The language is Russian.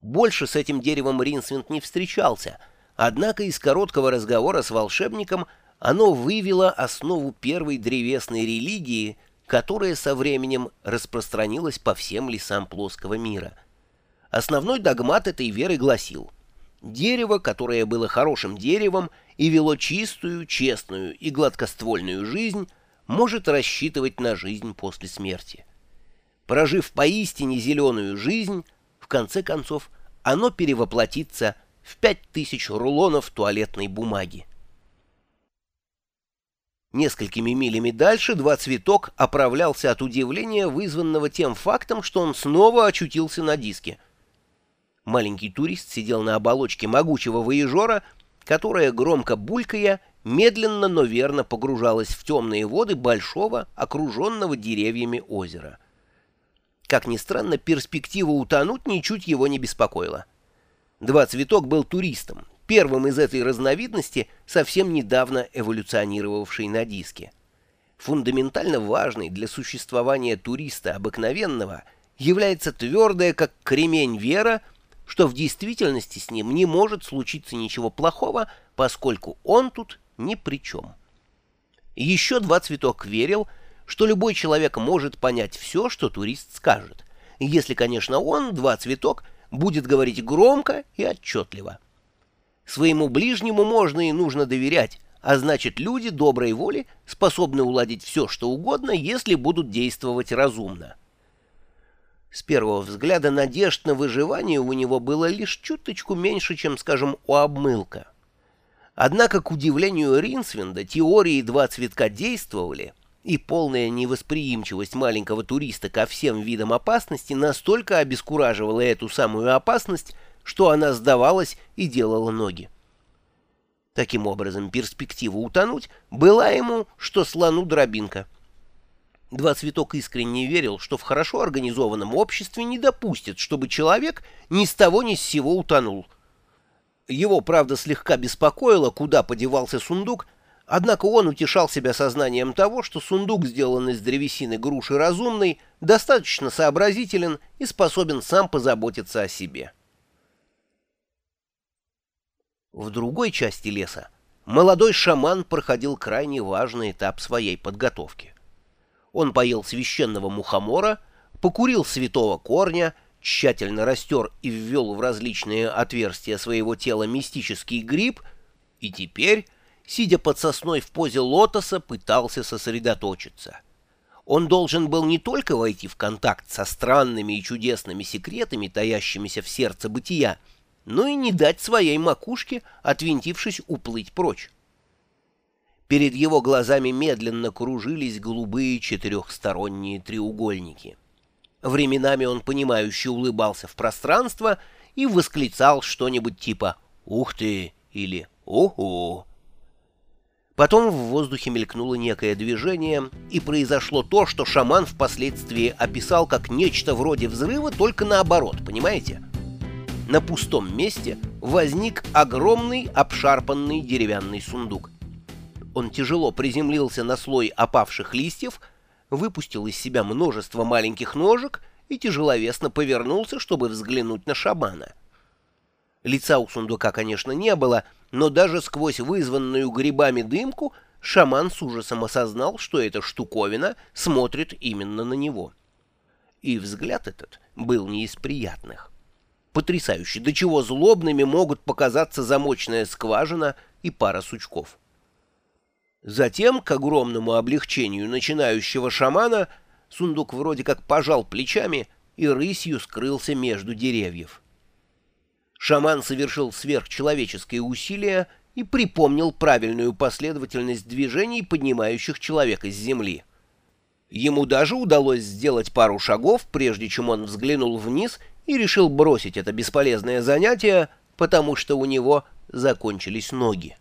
Больше с этим деревом Ринсвинд не встречался, однако из короткого разговора с волшебником оно вывело основу первой древесной религии, которая со временем распространилась по всем лесам плоского мира. Основной догмат этой веры гласил «Дерево, которое было хорошим деревом и вело чистую, честную и гладкоствольную жизнь, может рассчитывать на жизнь после смерти. Прожив поистине зеленую жизнь, конце концов оно перевоплотится в пять тысяч рулонов туалетной бумаги. Несколькими милями дальше два цветок оправлялся от удивления, вызванного тем фактом, что он снова очутился на диске. Маленький турист сидел на оболочке могучего воежора, которая, громко булькая, медленно, но верно погружалась в темные воды большого, окруженного деревьями озера. Как ни странно, перспектива утонуть ничуть его не беспокоила. Два цветок был туристом, первым из этой разновидности, совсем недавно эволюционировавшей на диске. Фундаментально важной для существования туриста обыкновенного является твердая, как кремень, вера, что в действительности с ним не может случиться ничего плохого, поскольку он тут ни при чем. Еще два цветок верил, что любой человек может понять все, что турист скажет, если, конечно, он, два цветок, будет говорить громко и отчетливо. Своему ближнему можно и нужно доверять, а значит, люди доброй воли способны уладить все, что угодно, если будут действовать разумно. С первого взгляда надежд на выживание у него было лишь чуточку меньше, чем, скажем, у обмылка. Однако, к удивлению Ринсвинда, теории два цветка действовали — и полная невосприимчивость маленького туриста ко всем видам опасности настолько обескураживала эту самую опасность, что она сдавалась и делала ноги. Таким образом, перспектива утонуть была ему, что слону дробинка. Два цветок искренне верил, что в хорошо организованном обществе не допустят, чтобы человек ни с того ни с сего утонул. Его, правда, слегка беспокоило, куда подевался сундук, Однако он утешал себя сознанием того, что сундук, сделанный из древесины груши разумный, достаточно сообразителен и способен сам позаботиться о себе. В другой части леса молодой шаман проходил крайне важный этап своей подготовки. Он поел священного мухомора, покурил святого корня, тщательно растер и ввел в различные отверстия своего тела мистический гриб, и теперь сидя под сосной в позе лотоса, пытался сосредоточиться. Он должен был не только войти в контакт со странными и чудесными секретами, таящимися в сердце бытия, но и не дать своей макушке, отвинтившись, уплыть прочь. Перед его глазами медленно кружились голубые четырехсторонние треугольники. Временами он понимающе улыбался в пространство и восклицал что-нибудь типа «Ух ты!» или «Ого!». Потом в воздухе мелькнуло некое движение, и произошло то, что шаман впоследствии описал как нечто вроде взрыва, только наоборот, понимаете? На пустом месте возник огромный обшарпанный деревянный сундук. Он тяжело приземлился на слой опавших листьев, выпустил из себя множество маленьких ножек и тяжеловесно повернулся, чтобы взглянуть на шамана. Лица у сундука, конечно, не было, но даже сквозь вызванную грибами дымку шаман с ужасом осознал, что эта штуковина смотрит именно на него. И взгляд этот был не из приятных. Потрясающе, до чего злобными могут показаться замочная скважина и пара сучков. Затем, к огромному облегчению начинающего шамана, сундук вроде как пожал плечами и рысью скрылся между деревьев. Шаман совершил сверхчеловеческое усилие и припомнил правильную последовательность движений, поднимающих человека с земли. Ему даже удалось сделать пару шагов, прежде чем он взглянул вниз и решил бросить это бесполезное занятие, потому что у него закончились ноги.